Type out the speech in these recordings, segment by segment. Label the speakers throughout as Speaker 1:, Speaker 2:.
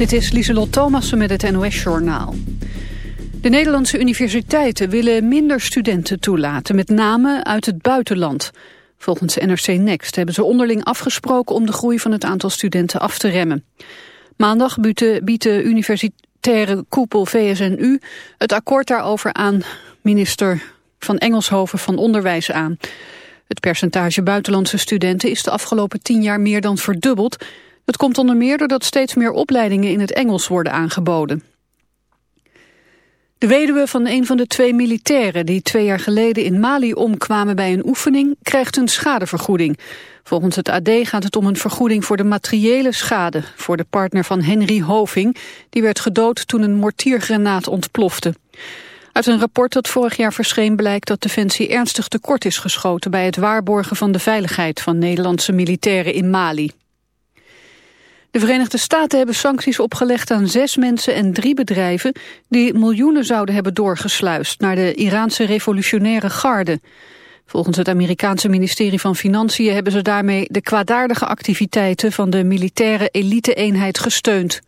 Speaker 1: Dit is Lieselot Thomassen met het NOS-journaal. De Nederlandse universiteiten willen minder studenten toelaten, met name uit het buitenland. Volgens NRC Next hebben ze onderling afgesproken om de groei van het aantal studenten af te remmen. Maandag biedt de universitaire koepel VSNU het akkoord daarover aan minister van Engelshoven van Onderwijs aan. Het percentage buitenlandse studenten is de afgelopen tien jaar meer dan verdubbeld het komt onder meer doordat steeds meer opleidingen in het Engels worden aangeboden. De weduwe van een van de twee militairen die twee jaar geleden in Mali omkwamen bij een oefening krijgt een schadevergoeding. Volgens het AD gaat het om een vergoeding voor de materiële schade voor de partner van Henry Hoving. Die werd gedood toen een mortiergranaat ontplofte. Uit een rapport dat vorig jaar verscheen blijkt dat Defensie ernstig tekort is geschoten bij het waarborgen van de veiligheid van Nederlandse militairen in Mali. De Verenigde Staten hebben sancties opgelegd aan zes mensen en drie bedrijven die miljoenen zouden hebben doorgesluist naar de Iraanse revolutionaire garde. Volgens het Amerikaanse ministerie van Financiën hebben ze daarmee de kwaadaardige activiteiten van de militaire elite-eenheid gesteund.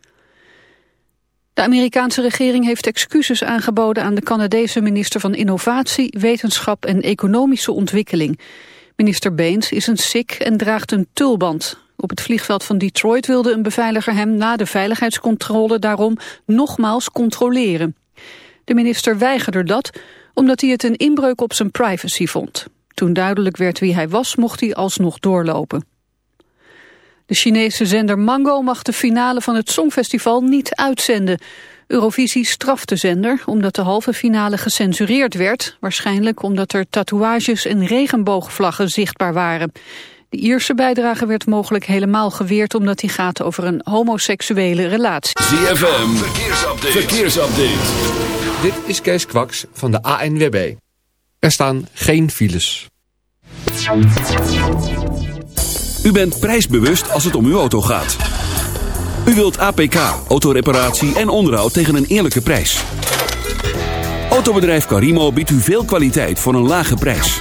Speaker 1: De Amerikaanse regering heeft excuses aangeboden aan de Canadese minister van Innovatie, Wetenschap en Economische Ontwikkeling. Minister Baines is een Sikh en draagt een tulband. Op het vliegveld van Detroit wilde een beveiliger hem na de veiligheidscontrole daarom nogmaals controleren. De minister weigerde dat omdat hij het een inbreuk op zijn privacy vond. Toen duidelijk werd wie hij was, mocht hij alsnog doorlopen. De Chinese zender Mango mag de finale van het Songfestival niet uitzenden. Eurovisie straft de zender omdat de halve finale gecensureerd werd. Waarschijnlijk omdat er tatoeages en regenboogvlaggen zichtbaar waren. De Ierse bijdrage werd mogelijk helemaal geweerd omdat die gaat over een homoseksuele relatie.
Speaker 2: ZFM, verkeersupdate. verkeersupdate.
Speaker 3: Dit is Kees Kwaks van de ANWB. Er staan geen files.
Speaker 2: U bent prijsbewust als het om uw auto gaat. U wilt APK, autoreparatie en onderhoud tegen een eerlijke prijs. Autobedrijf Carimo biedt u veel kwaliteit voor een lage prijs.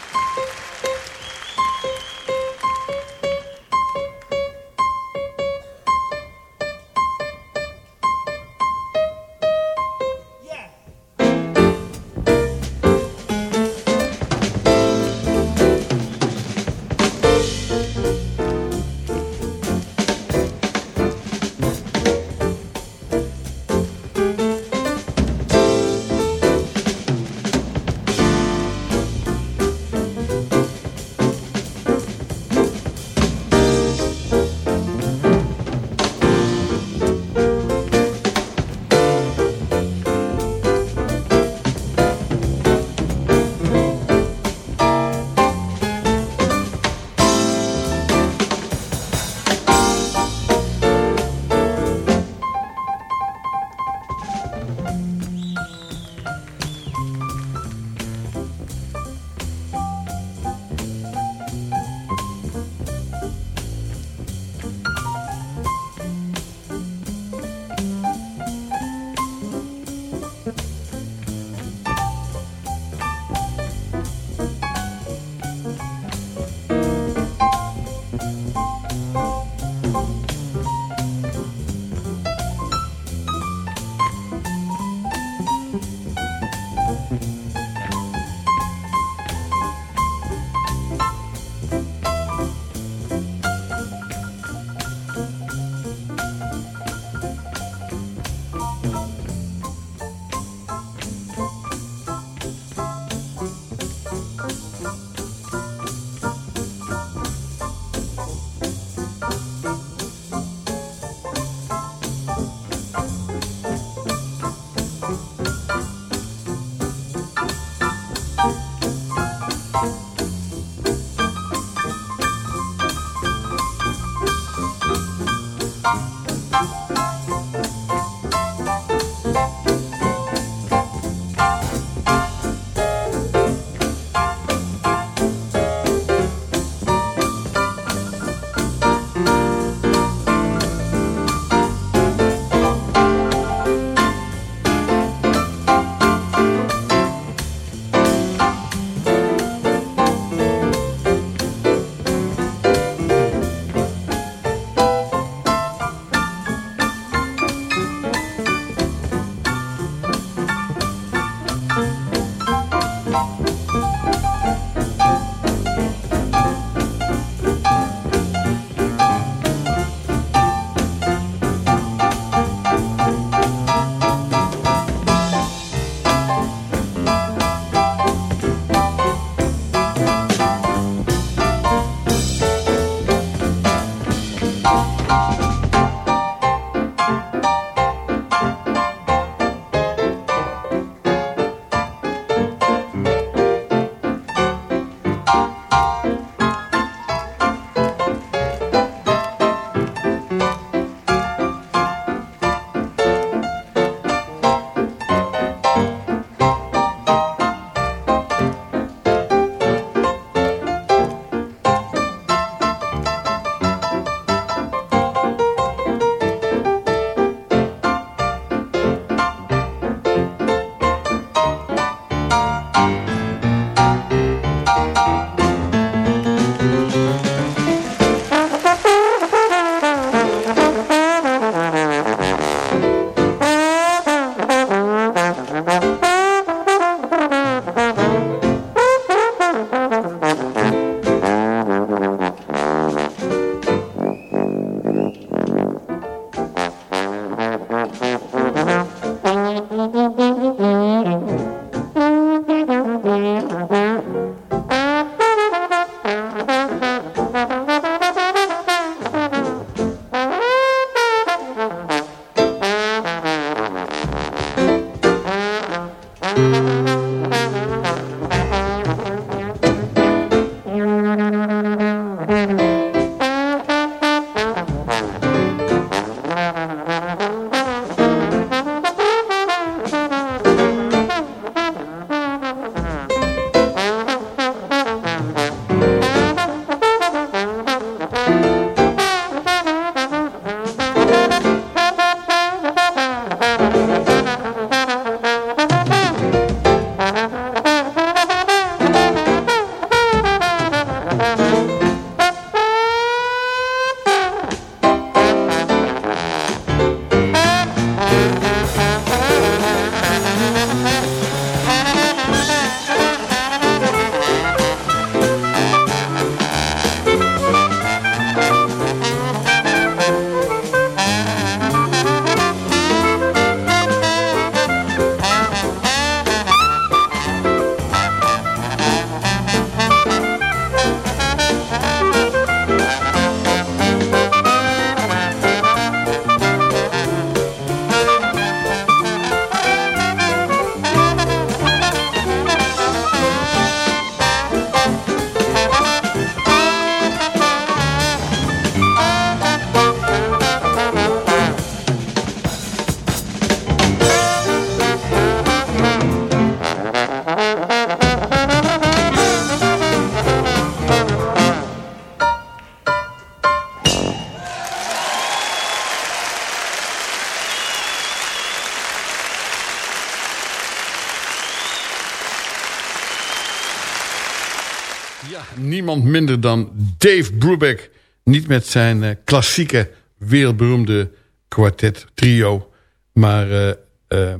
Speaker 4: Niemand minder dan Dave Brubeck. Niet met zijn uh, klassieke, wereldberoemde kwartet trio. Maar uh, uh,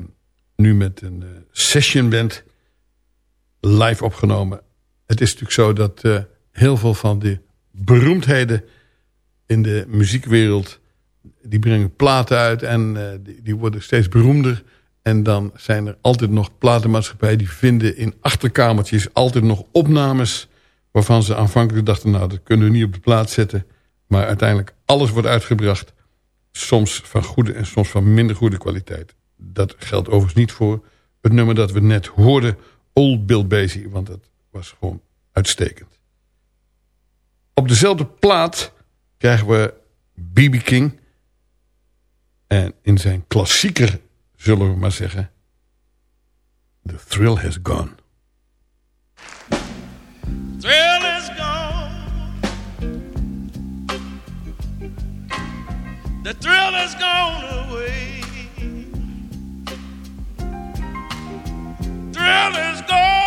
Speaker 4: nu met een session band live opgenomen. Het is natuurlijk zo dat heel veel van de beroemdheden in de muziekwereld... die brengen platen uit en die, die worden steeds beroemder... En dan zijn er altijd nog platenmaatschappijen die vinden in achterkamertjes altijd nog opnames waarvan ze aanvankelijk dachten, nou dat kunnen we niet op de plaats zetten. Maar uiteindelijk alles wordt uitgebracht. Soms van goede en soms van minder goede kwaliteit. Dat geldt overigens niet voor het nummer dat we net hoorden, Old Bill Basie, want dat was gewoon uitstekend. Op dezelfde plaat krijgen we B.B. King. En in zijn klassieker zullen we maar zeggen... The thrill has gone.
Speaker 5: The thrill has gone away. Thrill is gone,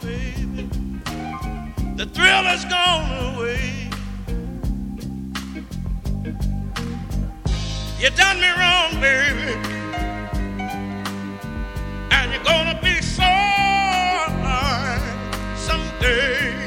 Speaker 5: baby. The thrill has gone away. You done me wrong, baby. And you're gonna be sorry someday.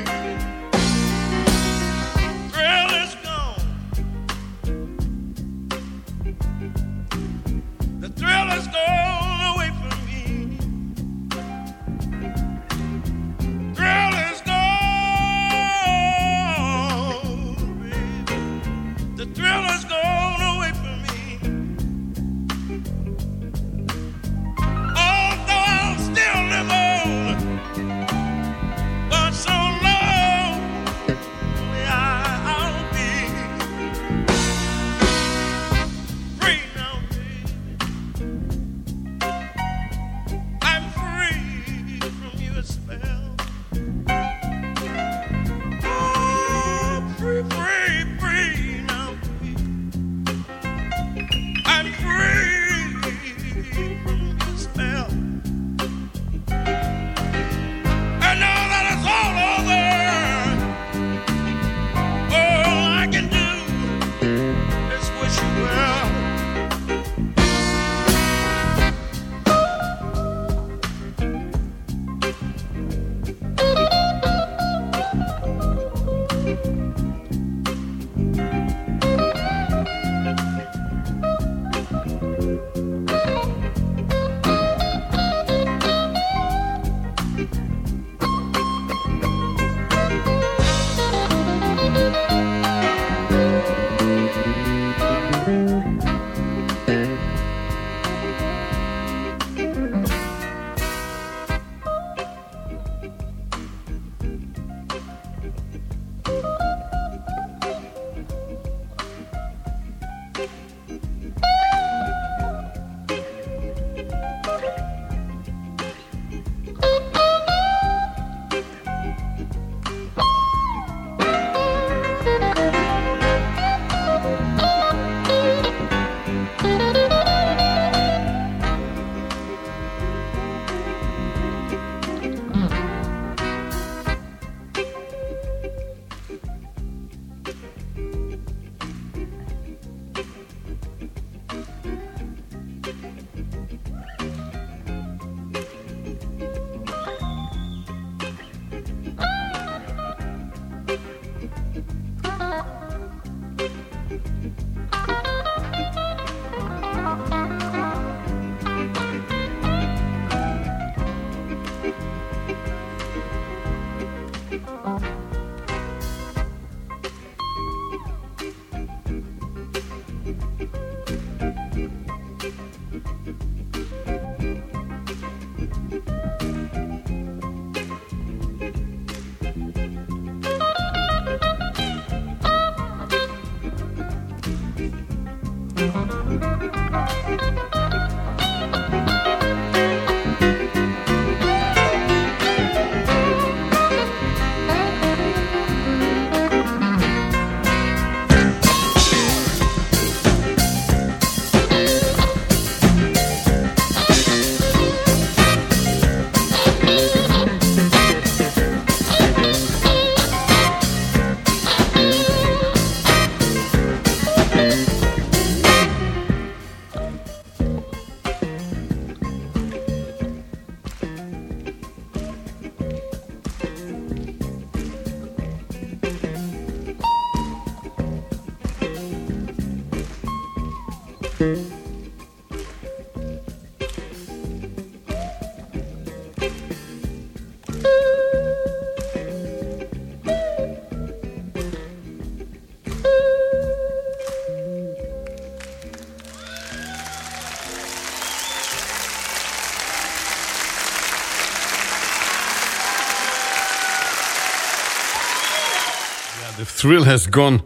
Speaker 5: Thrill
Speaker 4: Has Gone.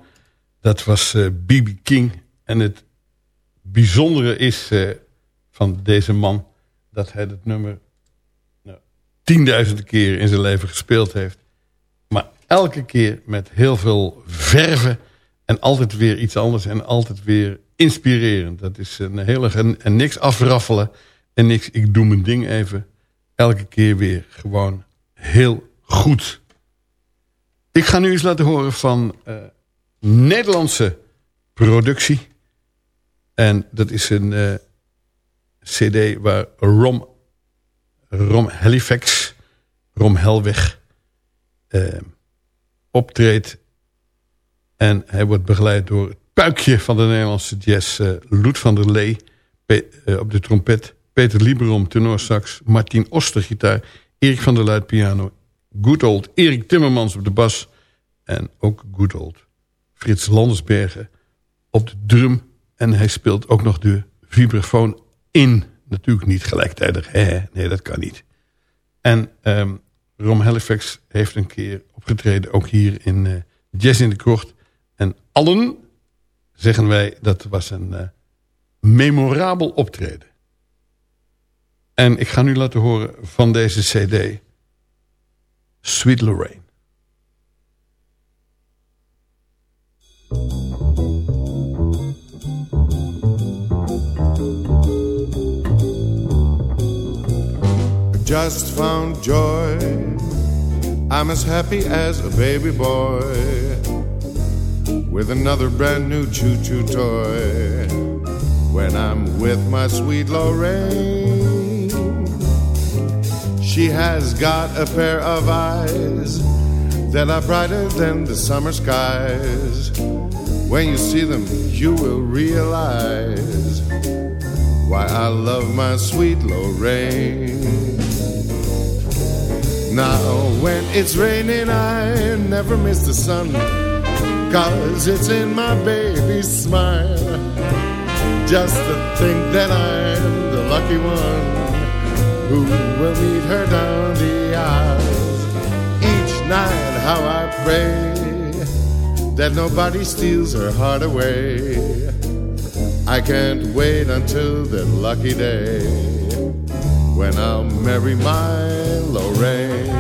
Speaker 4: Dat was B.B. King. En het bijzondere is eh, van deze man... dat hij het nummer nou, tienduizenden keer in zijn leven gespeeld heeft. Maar elke keer met heel veel verven... en altijd weer iets anders en altijd weer inspirerend. Dat is een hele... En, en niks afraffelen en niks... ik doe mijn ding even. Elke keer weer gewoon heel goed... Ik ga nu eens laten horen van uh, Nederlandse productie. En dat is een uh, cd waar Rom, Rom Halifax, Rom Helweg, uh, optreedt. En hij wordt begeleid door het puikje van de Nederlandse jazz... Loet van der Lee op de trompet... Peter Lieberom, tenorsax, Martin Oster, gitaar... Erik van der Luid, piano good old Erik Timmermans op de bas. En ook good old Frits Landersbergen op de drum. En hij speelt ook nog de vibrafoon in. Natuurlijk niet gelijktijdig. Hè? Nee, dat kan niet. En um, Rom Halifax heeft een keer opgetreden. Ook hier in uh, Jazz in de Krocht. En allen zeggen wij dat was een uh, memorabel optreden. En ik ga nu laten horen van deze cd... Sweet Lorraine.
Speaker 6: Just found joy. I'm as happy as a baby boy with another brand new choo choo toy when I'm with my sweet Lorraine. She has got a pair of eyes that are brighter than the summer skies. When you see them, you will realize why I love my sweet Lorraine. Now, when it's raining, I never miss the sun, cause it's in my baby's smile. Just to think that I'm the lucky one who will meet her down the aisles. Each night, how I pray that nobody steals her heart away. I can't wait until that lucky day when I'll marry my Lorraine.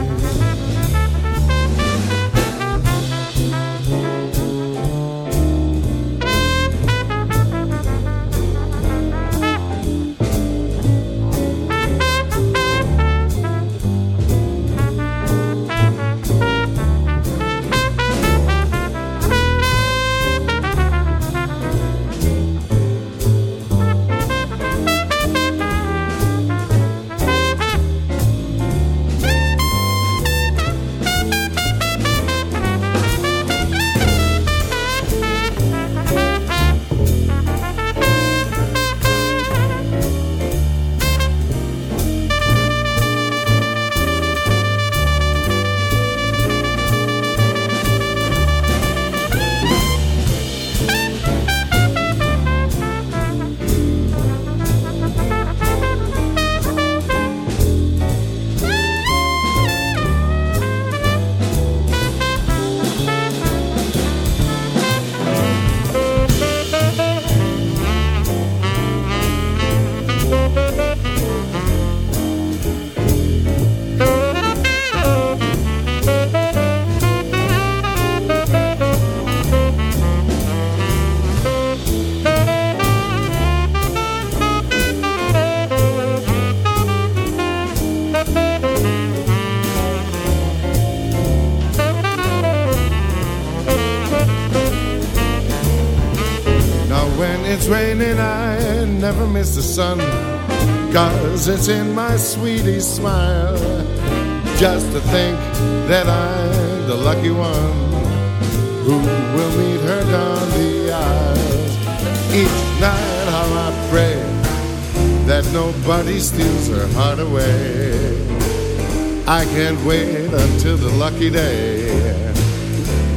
Speaker 6: Cause it's in my sweetie smile. Just to think that I'm the lucky one who will meet her down the aisle. Each night, how I pray that nobody steals her heart away. I can't wait until the lucky day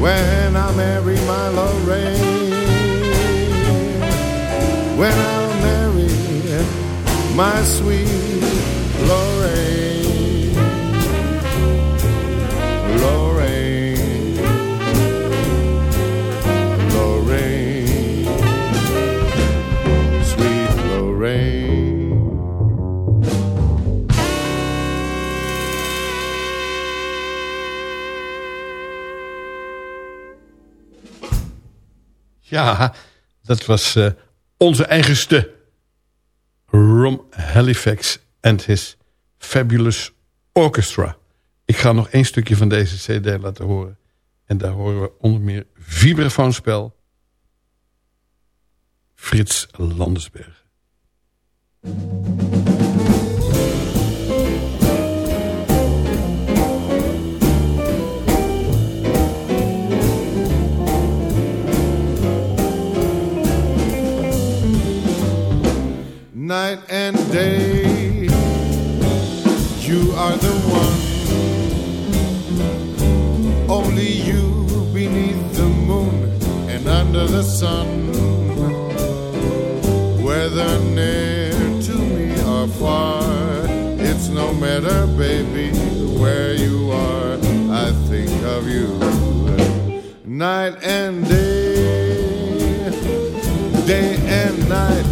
Speaker 6: when I marry my Lorraine. My sweet Lorraine. Lorraine. Lorraine. Sweet Lorraine.
Speaker 4: Ja, dat was uh, onze eigenste Rom Halifax and his Fabulous Orchestra. Ik ga nog één stukje van deze cd laten horen. En daar horen we onder meer vibrafoonspel Frits Landersberg.
Speaker 6: Night and day. You are the one, only you beneath the moon and under the sun. Whether near to me or far, it's no matter, baby, where you are. I think of you night and day, day and night.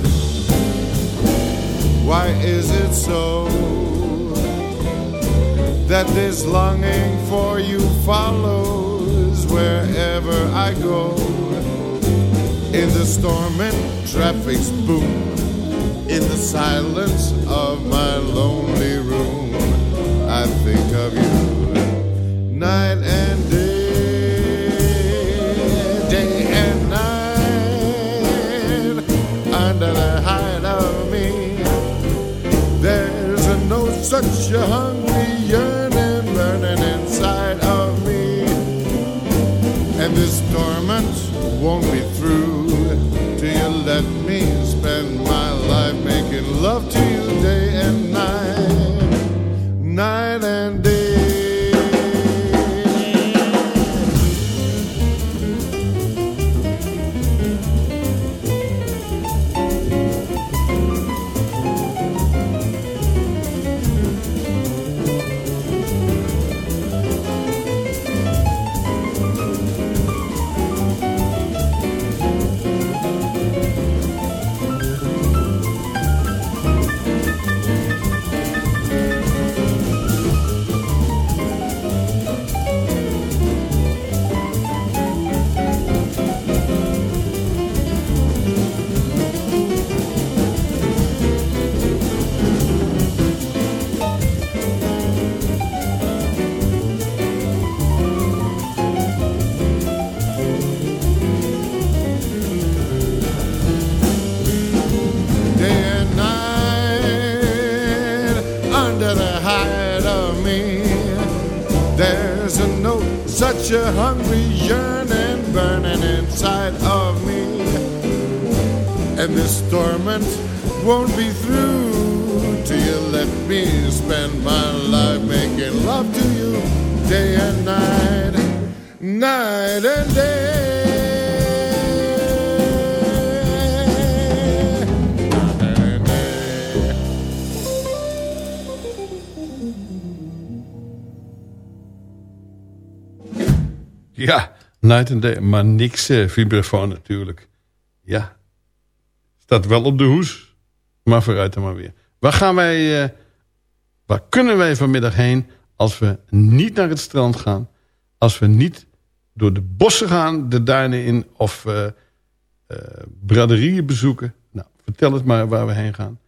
Speaker 6: Why is it so that this longing for you follows wherever I go? In the storm and traffic's boom, in the silence of my lonely room, I think of you night and such a hungry yearning burning inside of me. And this torment won't be through till you let me spend my life making love to you day and night, night and Night and Day,
Speaker 4: maar niks eh, vibrafoon natuurlijk. Ja, staat wel op de hoes, maar vooruit dan maar weer. Waar gaan wij, eh, waar kunnen wij vanmiddag heen als we niet naar het strand gaan? Als we niet door de bossen gaan, de duinen in of eh, braderieën bezoeken? Nou, vertel het maar waar we heen gaan.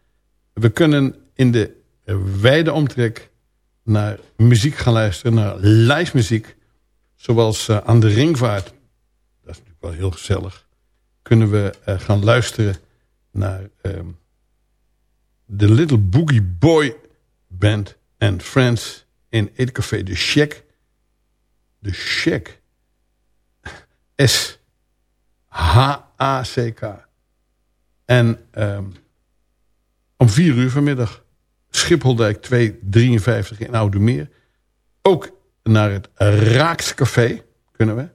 Speaker 4: We kunnen in de wijde omtrek naar muziek gaan luisteren, naar live muziek. Zoals eh, aan de ringvaart, dat is natuurlijk wel heel gezellig, kunnen we eh, gaan luisteren naar ehm, de Little Boogie Boy Band and Friends in Eetcafé De Shack. De Shack. S-H-A-C-K. En ehm, om 4 uur vanmiddag. Schipholdijk 253 in Oude Meer. Ook naar het Raakscafé kunnen we.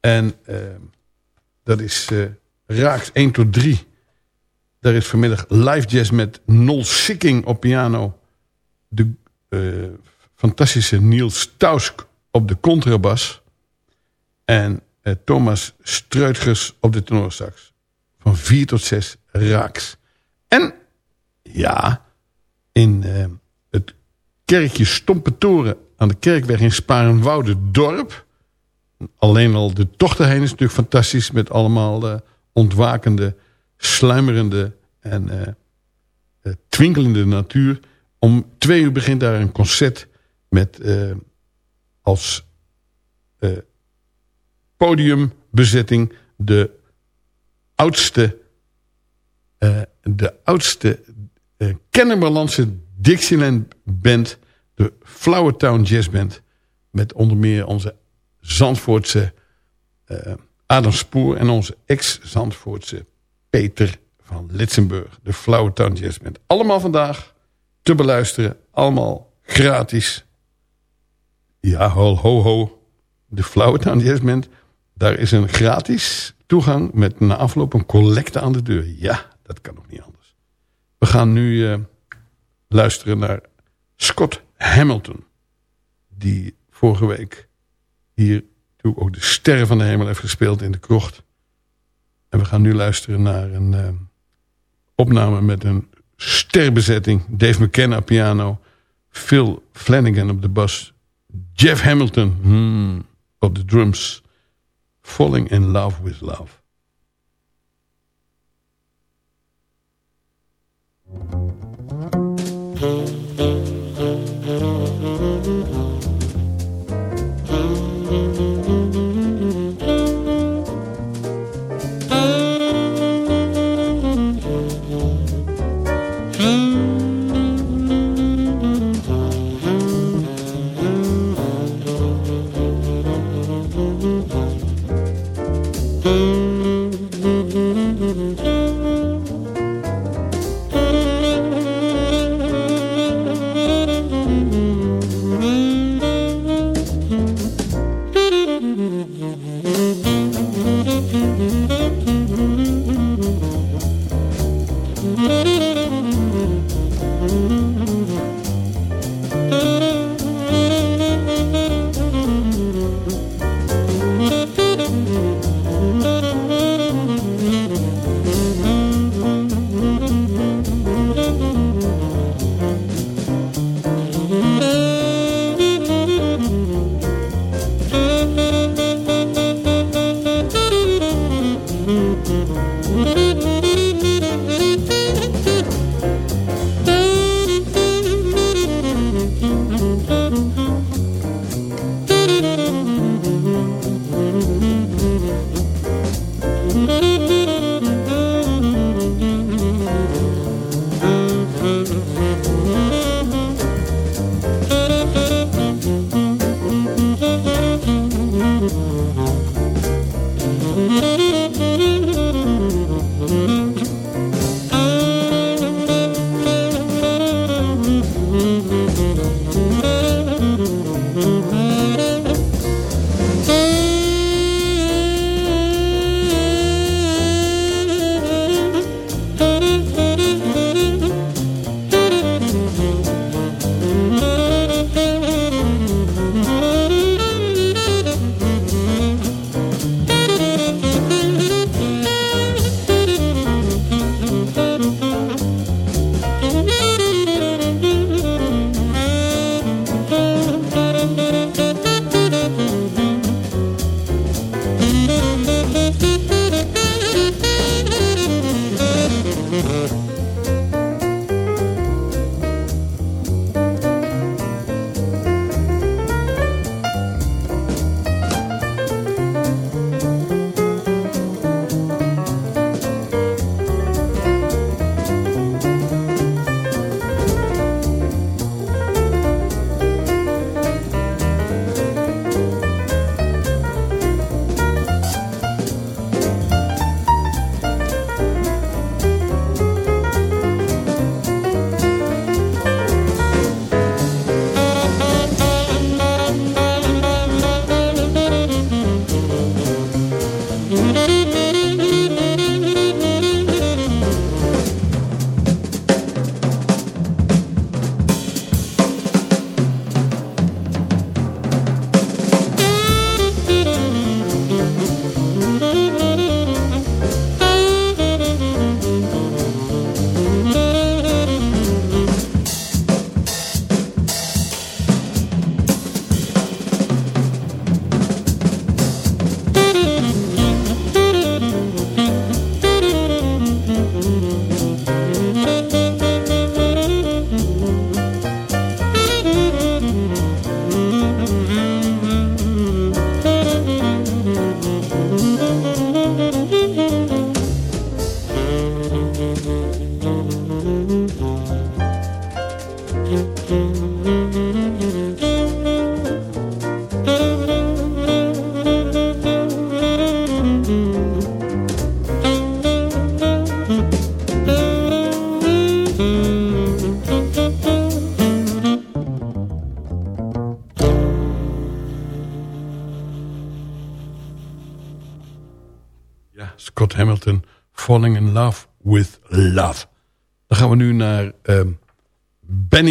Speaker 4: En uh, dat is uh, Raaks 1 tot 3. Daar is vanmiddag live jazz met Nol Sikking op piano. De uh, fantastische Niels Tausk op de contrabas. En uh, Thomas Streutgers op de tenorsax. Van 4 tot 6 Raaks. En ja, in uh, het kerkje Stompetoren aan de Kerkweg in Sparenwoude dorp. Alleen al de tocht erheen is natuurlijk fantastisch... met allemaal uh, ontwakende, sluimerende en uh, uh, twinkelende natuur. Om twee uur begint daar een concert met als podiumbezetting... de oudste, de oudste Kennemerlandse Dixieland Band de Flowertown Jazz Band. Met onder meer onze Zandvoortse uh, Adam Spoor en onze ex-Zandvoortse Peter van Litsenburg. De Flowertown Jazz Band. Allemaal vandaag te beluisteren. Allemaal gratis. Ja, ho, ho, ho. De Flowertown Jazz Band. Daar is een gratis toegang met na afloop een collecte aan de deur. Ja, dat kan nog niet anders. We gaan nu uh, luisteren naar Scott Hamilton. Die vorige week hier toe ook de Sterren van de Hemel heeft gespeeld in de krocht. En we gaan nu luisteren naar een eh, opname met een sterbezetting. Dave McKenna piano, Phil Flanagan op de bas, Jeff Hamilton hmm, op de drums. Falling in Love with Love.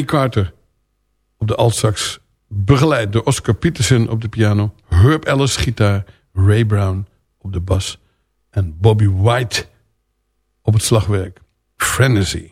Speaker 4: Carter op de altsax. Begeleid door Oscar Peterson op de piano. Herb Ellis gitaar. Ray Brown op de bas. En Bobby White op het slagwerk. Frenzy.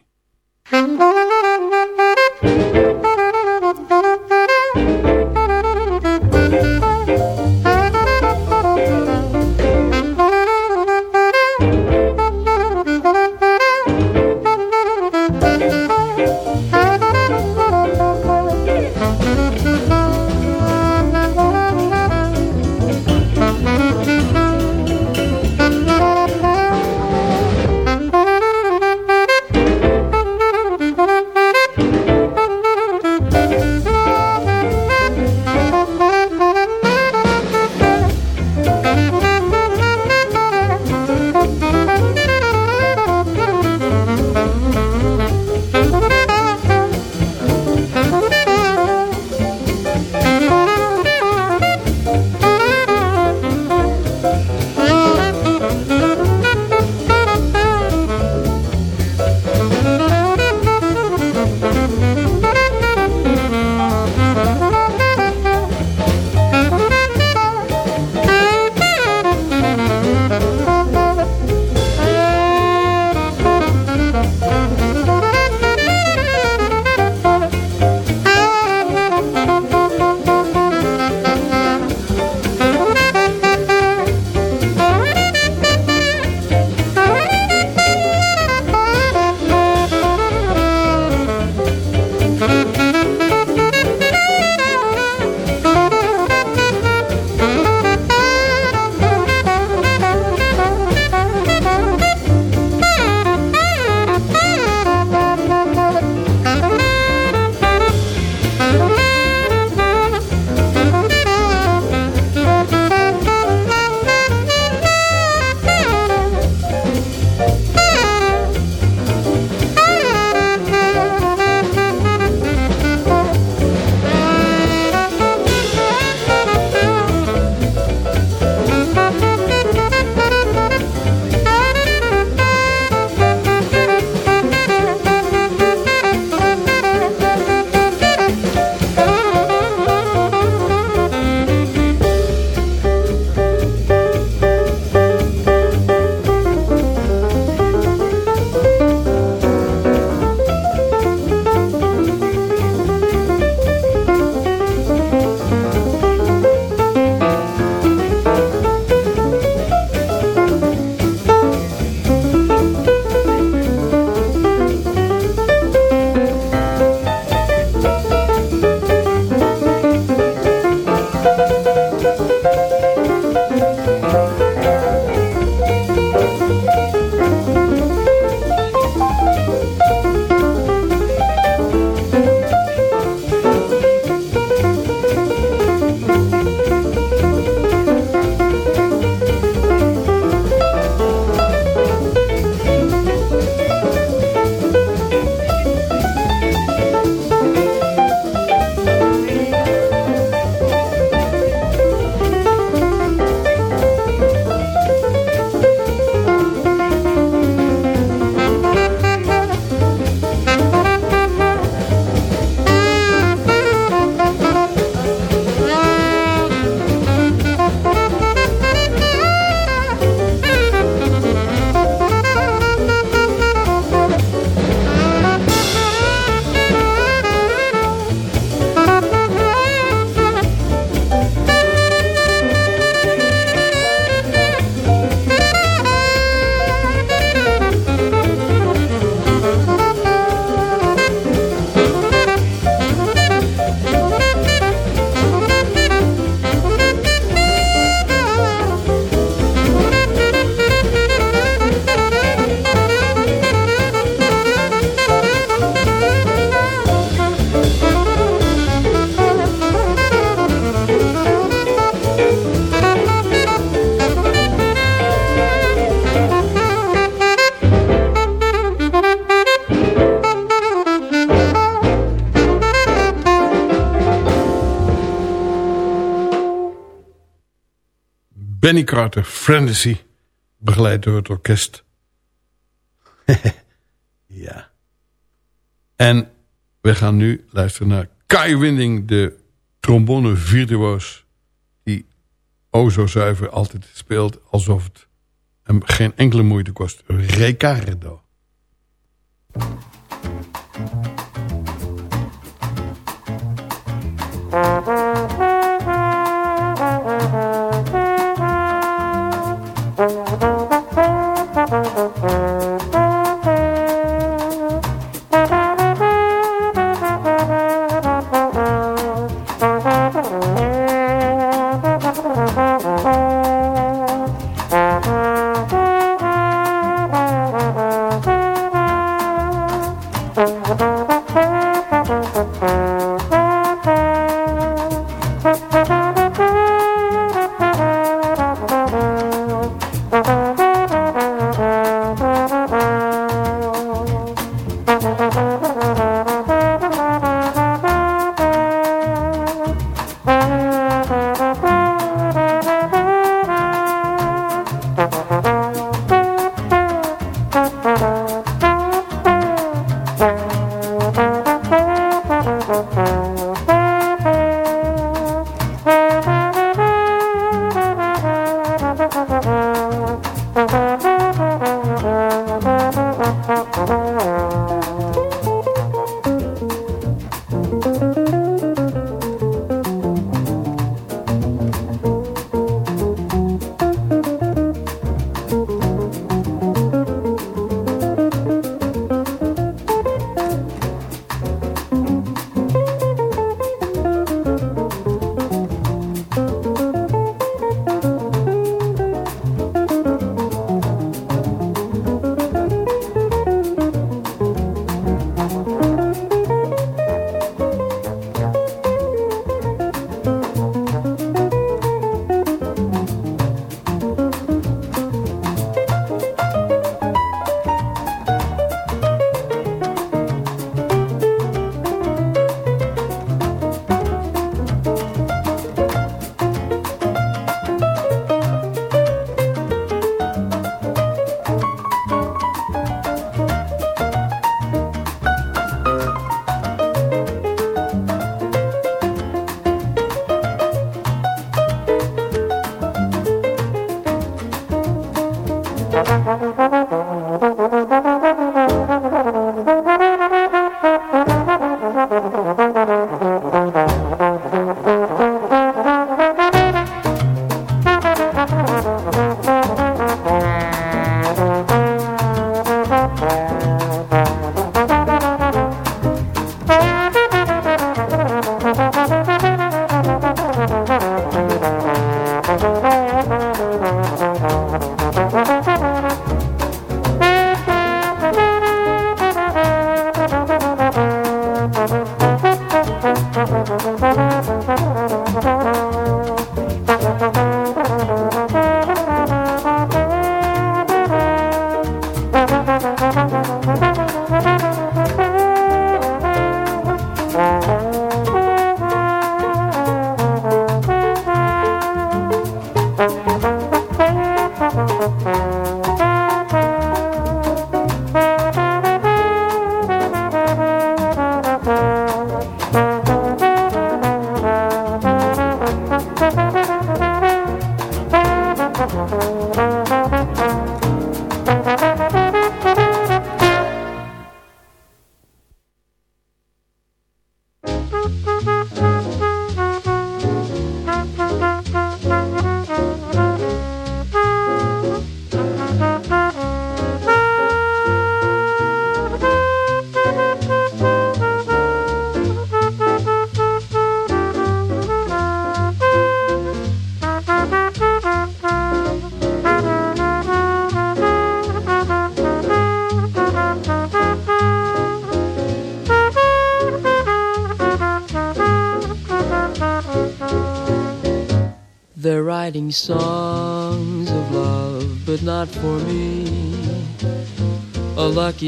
Speaker 4: Benny Carter, Frenzy, begeleid door het orkest. ja. En we gaan nu luisteren naar Kai Winding, de trombone virtuoos... die o zo zuiver altijd speelt alsof het hem geen enkele moeite kost. Ricardo.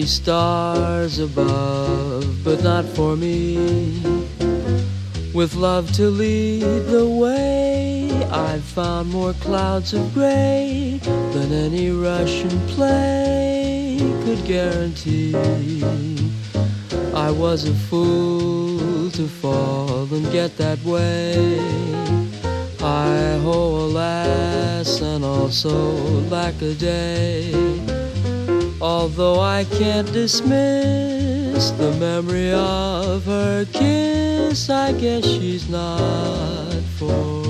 Speaker 7: Stars above, but not for me. With love to lead the way, I've found more clouds of gray than any Russian play could guarantee. I was a fool to fall and get that way. I ho, alas, and also lack a day. Although I can't dismiss the memory of her kiss, I guess she's not for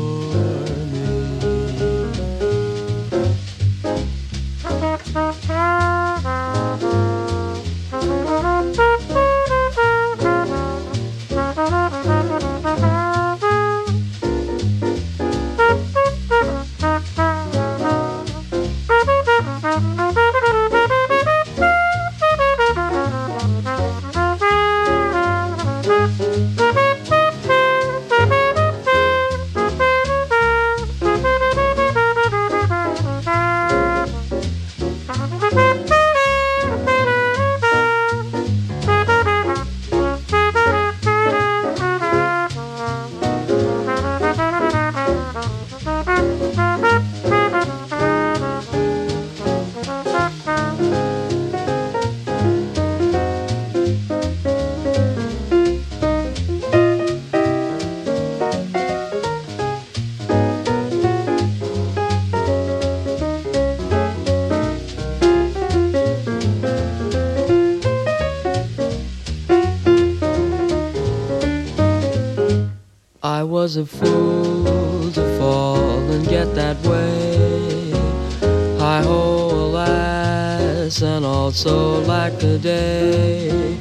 Speaker 7: alas, and also lack a day.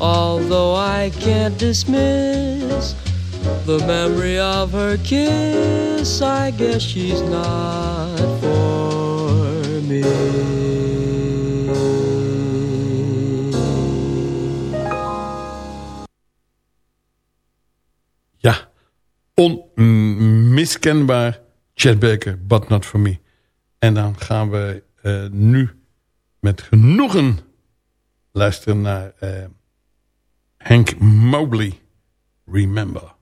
Speaker 7: Although I can't dismiss the memory of her kiss, I guess she's not for me.
Speaker 4: Onmiskenbaar Chet Baker, but not for me. En dan gaan we eh, nu met genoegen luisteren naar eh, Hank Mobley, Remember.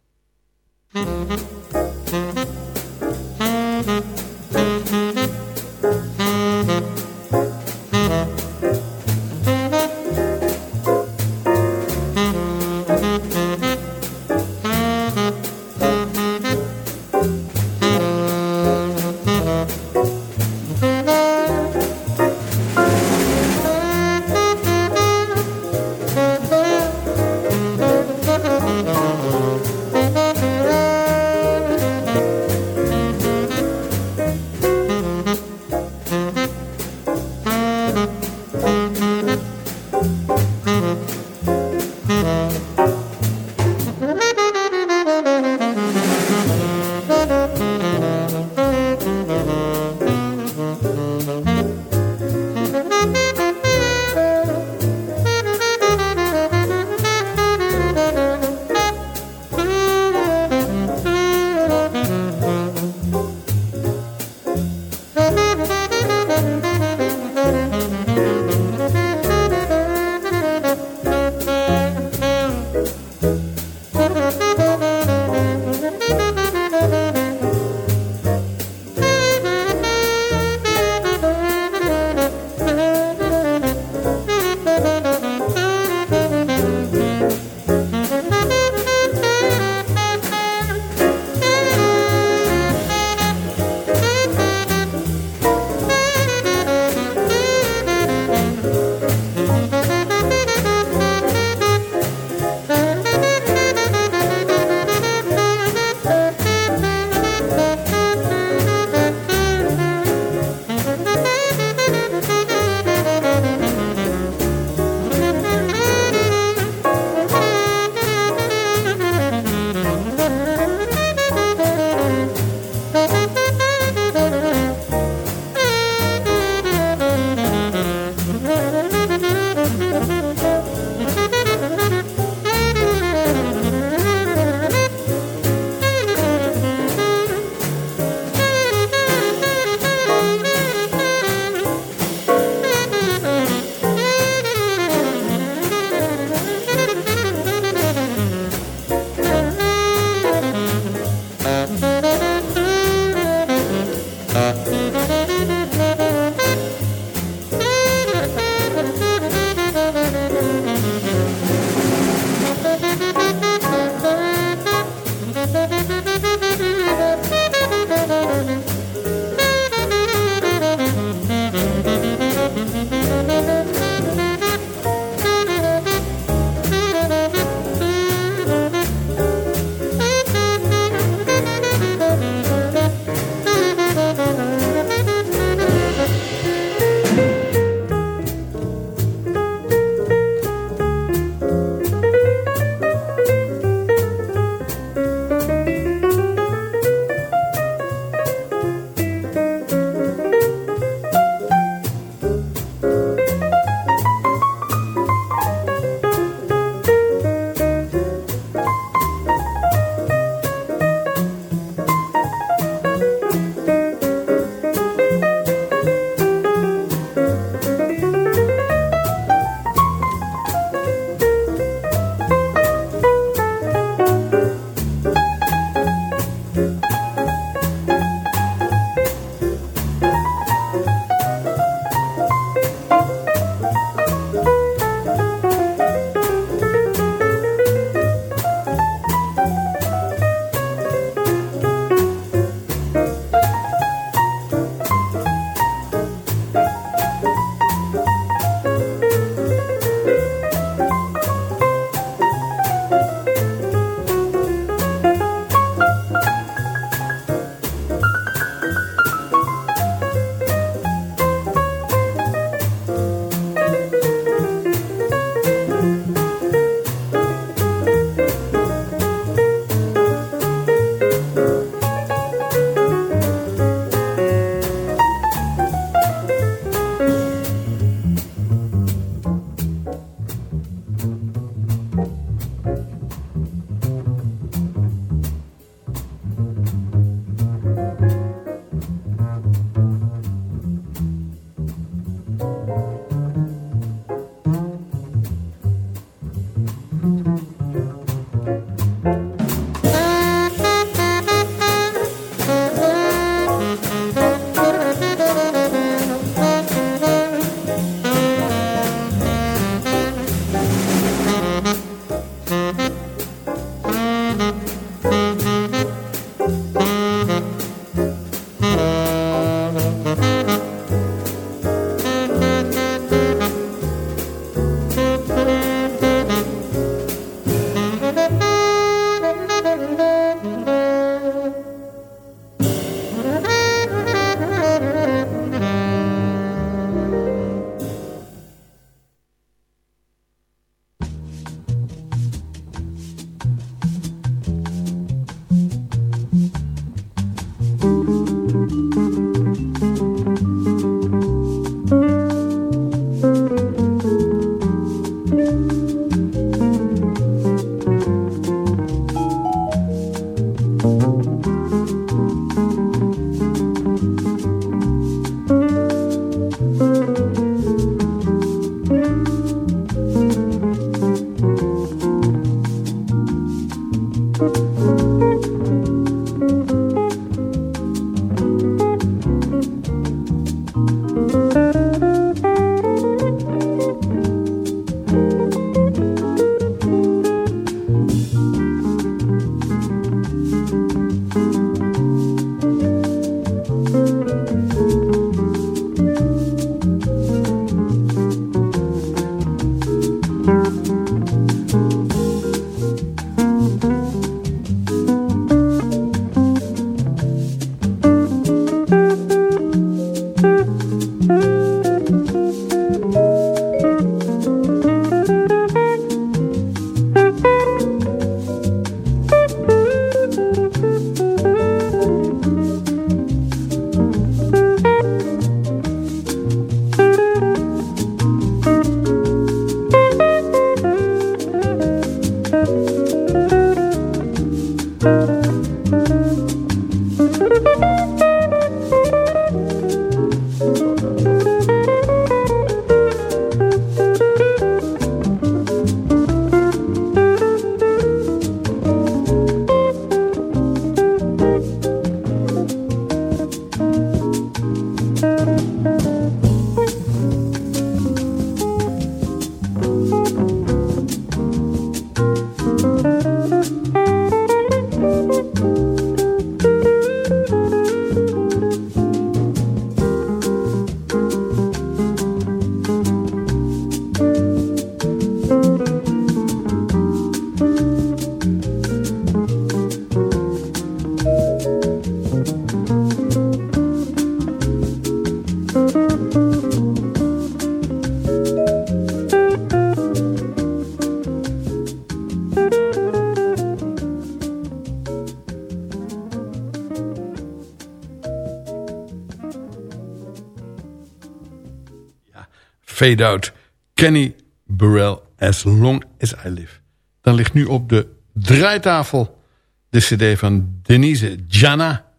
Speaker 4: Fade Out. Kenny Burrell, As Long As I Live. Dan ligt nu op de draaitafel de cd van Denise Jana.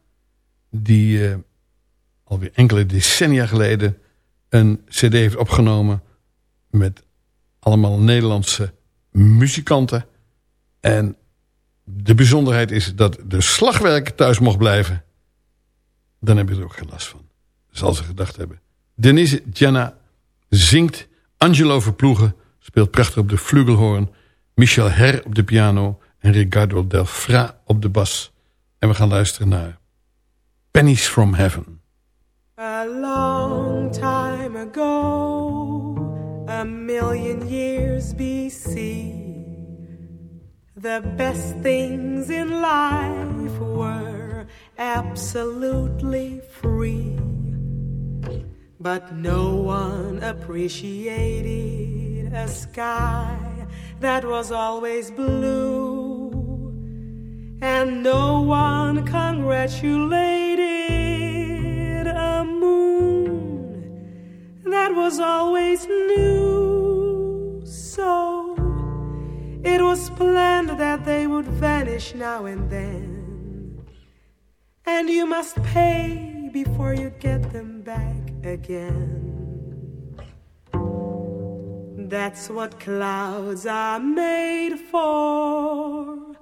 Speaker 4: Die uh, alweer enkele decennia geleden een cd heeft opgenomen... met allemaal Nederlandse muzikanten. En de bijzonderheid is dat de slagwerk thuis mocht blijven. Dan heb je er ook geen last van. Zal ze gedacht hebben. Denise Jana zingt. Angelo Verploegen speelt prachtig op de flugelhoorn. Michel Her op de piano. En Ricardo Del Fra op de bas. En we gaan luisteren naar Pennies from Heaven.
Speaker 8: A long time ago, a million years BC, the best things in life were absolutely free. But no one appreciated a sky that was always blue, and no one congratulated a moon that was always new. So it was planned that they would vanish now and then, and you must pay before you get them back again. That's what clouds are made for.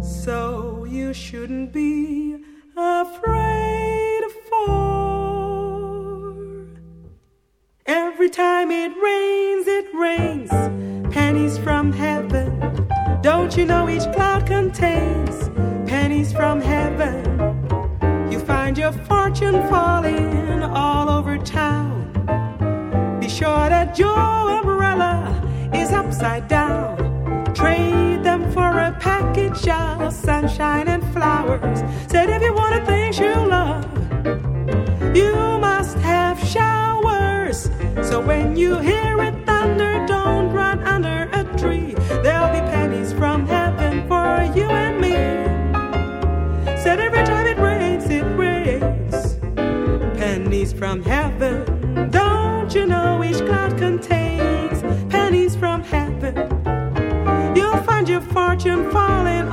Speaker 8: So you shouldn't be afraid for. Every time it rains, it rains pennies from heaven. Don't you know each cloud contains pennies from heaven? Find your fortune falling all over town. Be sure that your umbrella is upside down. Trade them for a package of sunshine and flowers. Said if you want the things you love, you must have showers. So when you hear falling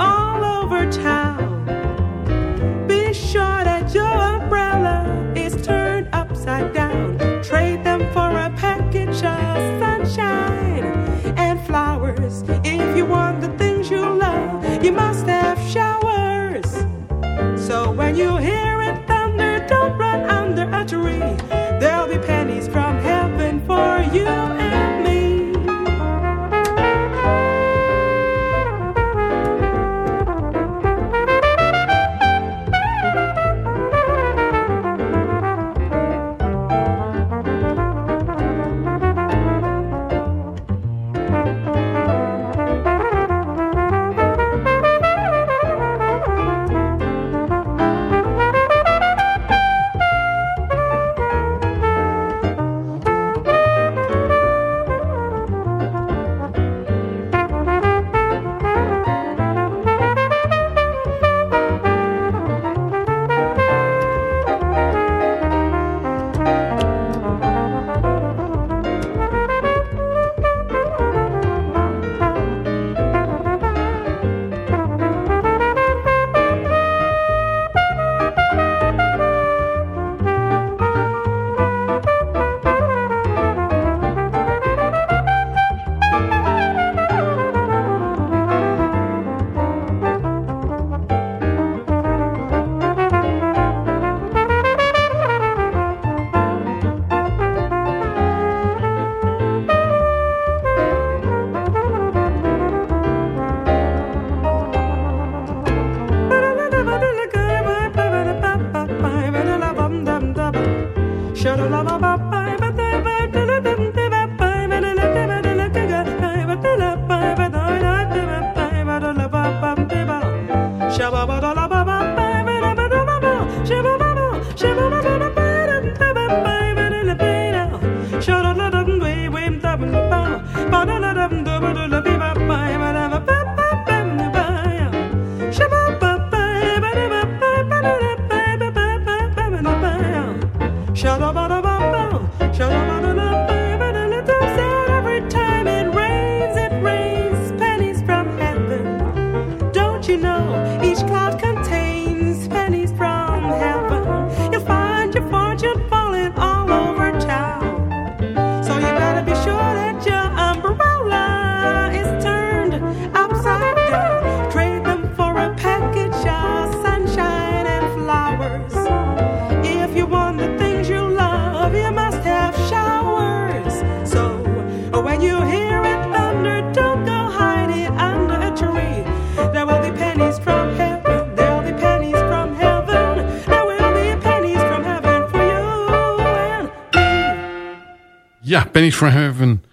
Speaker 8: Pennies from Heaven.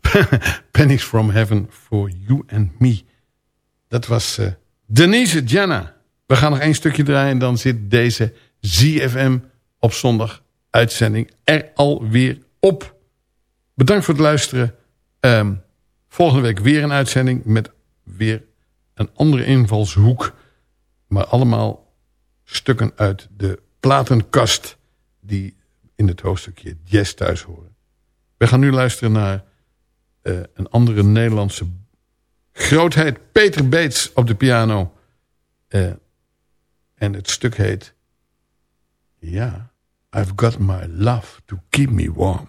Speaker 8: Pennies from Heaven for You and Me.
Speaker 4: Dat was eh, Denise Jenna. We gaan nog één stukje draaien en dan zit deze ZFM op zondag uitzending er alweer op. Bedankt voor het luisteren. Ehm, volgende week weer een uitzending met weer een andere invalshoek. Maar allemaal stukken uit de platenkast die in het hoofdstukje jazz thuis horen. We gaan nu luisteren naar eh, een andere Nederlandse grootheid. Peter Beets op de piano. Eh, en het stuk heet... Ja, I've got my love to keep me warm.